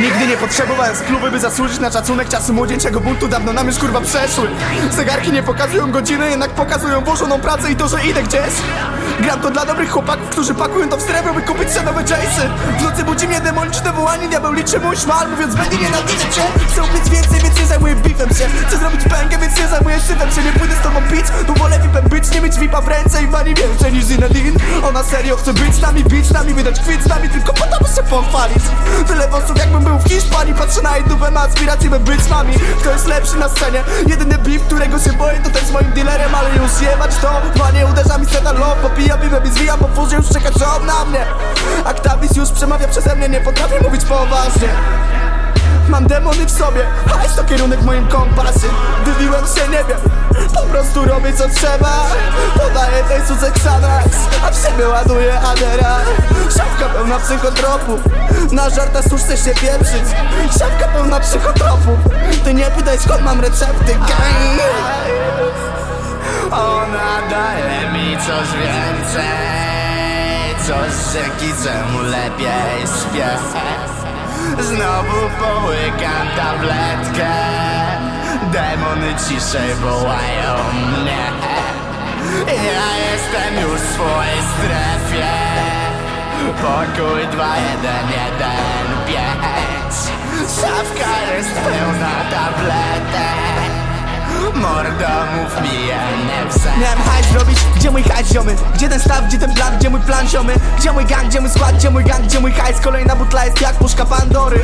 Nigdy nie potrzebowałem kluby by zasłużyć na szacunek Czasy młodzieńczego buntu. Dawno nam już kurwa przeszły. Zegarki nie pokazują godziny, jednak pokazują włożoną pracę i to, że idę gdzieś. Gram to dla dobrych chłopaków, którzy pakują to w strefę, by kupić sobie nowe Jace'y W nocy budzi mnie demoniczne wołanie, diabeł liczy mój szmal Mówiąc, będzie nienawidzę cię. Chcę upiec więcej, więc nie zajmuję beefem się. Chcę zrobić pękę, więc nie zajmuję szybem się. Nie pójdę z tobą pić, bo wolę vipem być Nie mieć vipa w ręce i wani więcej niż Zinedine Ona serio chce być z nami, bić z nami, wydać kwit z nami Tylko po to, by się pochwalić. Tyle wąsów jakbym był w Hiszpanii Patrzę na jej dupę, ma aspiracje, by być z nami. Kto jest lepszy na scenie? Jedyny beef, którego się boję, to ten z moim dealerem Ale już jebać to, panie uderza mi seta love Popija piwem i zwijam po furze, już czeka job na mnie. Aktawis już przemawia przeze mnie, nie potrafię mówić poważnie. Mam demony w sobie, hajs to kierunek w moim kompasie. Wybiłem się, nie wiem, po prostu robię co trzeba. Podaję tej suce Xanax, a w siebie ładuję Adera pełna psychotropu, na żarta chcesz się pieprzyć. Szafka pełna psychotropu, ty nie pytaj skąd mam recepty, gang. Ona daje mi coś więcej Coś dzięki czemu lepiej śpię Znowu połykam tabletkę. Demony ciszej wołają mnie. Ja jestem już w swojej strefie Pokój 2115 Szafka jest pełna tabletek Mordo mów mi NFC Miałem hajs robić, gdzie mój hajs ziomy? Gdzie ten staw, gdzie ten plan, gdzie mój plan ziomy? Gdzie mój gang, gdzie mój skład, gdzie mój gang, gdzie mój hajs? Kolejna butla jest jak puszka Pandory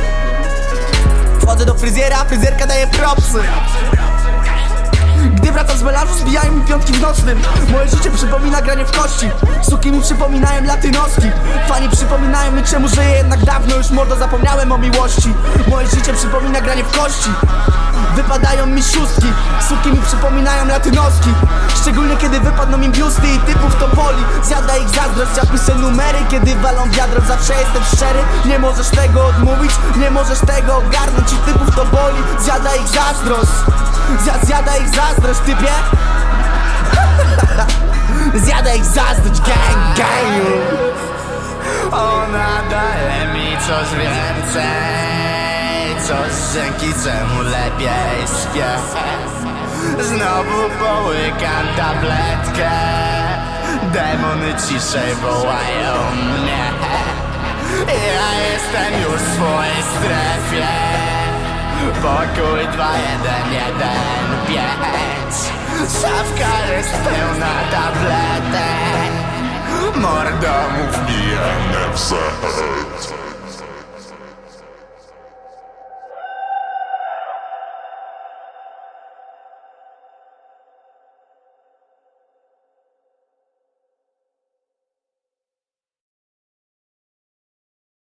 Wchodzę do fryzjera, fryzjerka daje propsy wracam z melanżu zbijają mi piątki w nocnym. Moje życie przypomina granie w kości. Suki mi przypominają latynoski. Fani przypominają mi czemu żyję jednak dawno. Już mordo zapomniałem o miłości. Moje życie przypomina granie w kości. Wypadają mi szóstki. Suki mi przypominają latynoski. Szczególnie kiedy wypadną im biusty i typów to boli Zjada ich zazdrość, ja piszę numery. Kiedy walą wiadro, zawsze jestem szczery. Nie możesz tego odmówić, nie możesz tego ogarnąć I typów to boli, zjada ich zazdrość coś więcej Coś dzięki czemu lepiej śpię. Znowu połykam tabletkę Demony ciszej wołają mnie. Ja jestem już w swojej strefie Pokój 2115 Szafka jest pełna tabletek Mordo mów mi NFC.